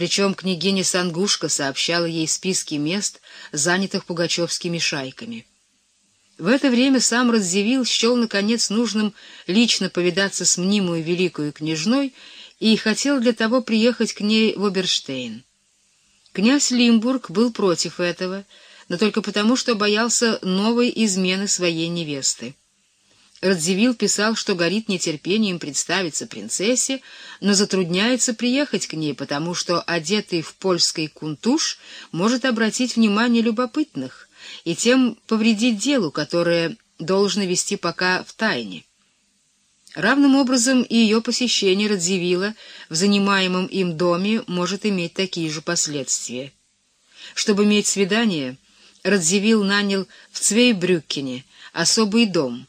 причем княгиня Сангушка сообщала ей списки мест, занятых пугачевскими шайками. В это время сам Радзивилл счел, наконец, нужным лично повидаться с мнимую великую княжной и хотел для того приехать к ней в Оберштейн. Князь Лимбург был против этого, но только потому, что боялся новой измены своей невесты. Радзивилл писал, что горит нетерпением представиться принцессе, но затрудняется приехать к ней, потому что одетый в польский кунтуш может обратить внимание любопытных и тем повредить делу, которое должно вести пока в тайне. Равным образом и ее посещение Радзивилла в занимаемом им доме может иметь такие же последствия. Чтобы иметь свидание, Радзивилл нанял в Цвейбрюккене особый дом,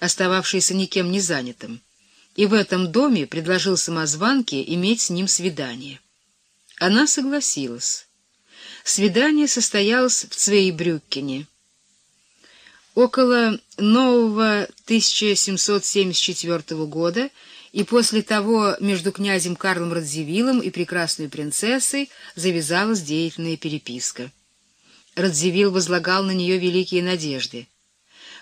остававшийся никем не занятым, и в этом доме предложил самозванке иметь с ним свидание. Она согласилась. Свидание состоялось в Цвейбрюккене. Около нового 1774 года и после того между князем Карлом Радзивиллом и прекрасной принцессой завязалась деятельная переписка. Радзивилл возлагал на нее великие надежды.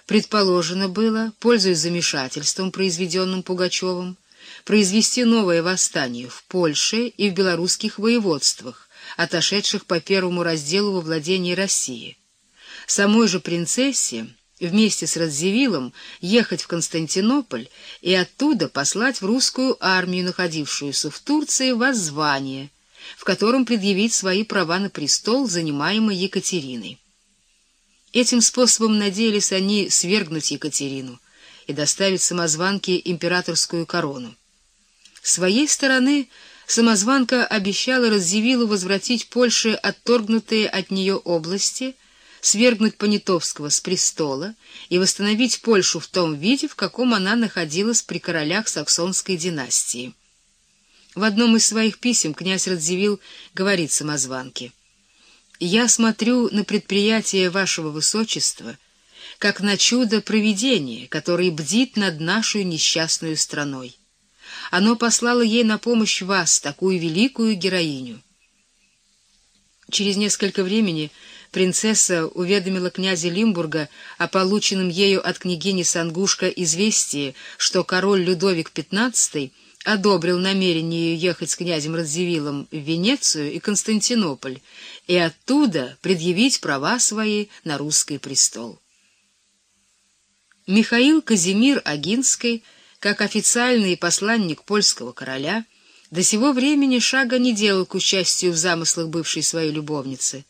Предположено было, пользуясь замешательством, произведенным Пугачевым, произвести новое восстание в Польше и в белорусских воеводствах, отошедших по первому разделу во владении России. Самой же принцессе вместе с Радзивиллом ехать в Константинополь и оттуда послать в русскую армию, находившуюся в Турции, воззвание, в котором предъявить свои права на престол, занимаемый Екатериной. Этим способом надеялись они свергнуть Екатерину и доставить самозванке императорскую корону. С своей стороны самозванка обещала Радзивиллу возвратить Польше отторгнутые от нее области — свергнуть Понятовского с престола и восстановить Польшу в том виде, в каком она находилась при королях саксонской династии. В одном из своих писем князь Радзивилл говорит самозванке, «Я смотрю на предприятие вашего высочества, как на чудо провидения, которое бдит над нашу несчастную страной. Оно послало ей на помощь вас, такую великую героиню». Через несколько времени принцесса уведомила князя Лимбурга о полученном ею от княгини Сангушка известии, что король Людовик XV одобрил намерение ехать с князем Радзивиллом в Венецию и Константинополь и оттуда предъявить права свои на русский престол. Михаил Казимир Агинский, как официальный посланник польского короля, до сего времени шага не делал к участию в замыслах бывшей своей любовницы.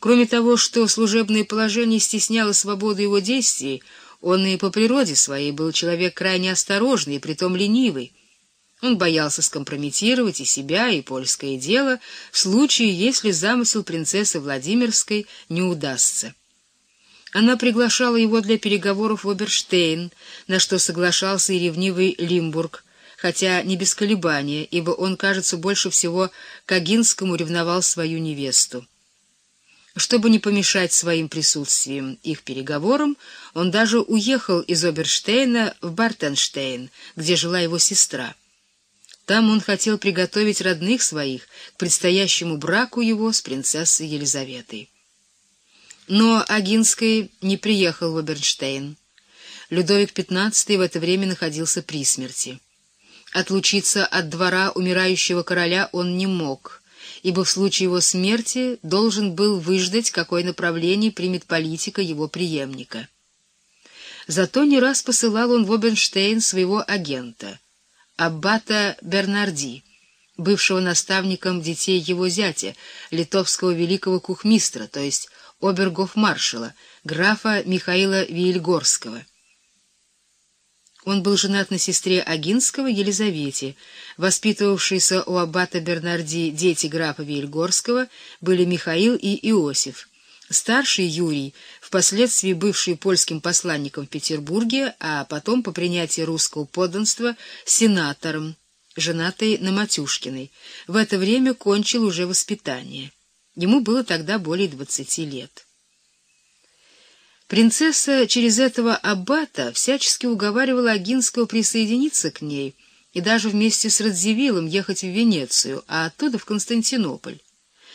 Кроме того, что служебное положение стесняло свободу его действий, он и по природе своей был человек крайне осторожный и притом ленивый. Он боялся скомпрометировать и себя, и польское дело в случае, если замысел принцессы Владимирской не удастся. Она приглашала его для переговоров в Оберштейн, на что соглашался и ревнивый Лимбург, хотя не без колебания, ибо он, кажется, больше всего к Агинскому ревновал свою невесту. Чтобы не помешать своим присутствием их переговорам, он даже уехал из Оберштейна в Бартенштейн, где жила его сестра. Там он хотел приготовить родных своих к предстоящему браку его с принцессой Елизаветой. Но Агинский не приехал в Оберштейн. Людовик XV в это время находился при смерти. Отлучиться от двора умирающего короля он не мог — ибо в случае его смерти должен был выждать, какое направление примет политика его преемника. Зато не раз посылал он в Обенштейн своего агента, аббата Бернарди, бывшего наставником детей его зятя, литовского великого кухмистра, то есть обергофмаршала, графа Михаила Вильгорского. Он был женат на сестре Агинского Елизавете. Воспитывавшиеся у аббата Бернарди дети графа Вильгорского были Михаил и Иосиф. Старший Юрий, впоследствии бывший польским посланником в Петербурге, а потом по принятии русского подданства сенатором, женатый на Матюшкиной, в это время кончил уже воспитание. Ему было тогда более двадцати лет. Принцесса через этого аббата всячески уговаривала Агинского присоединиться к ней и даже вместе с Радзивиллом ехать в Венецию, а оттуда в Константинополь.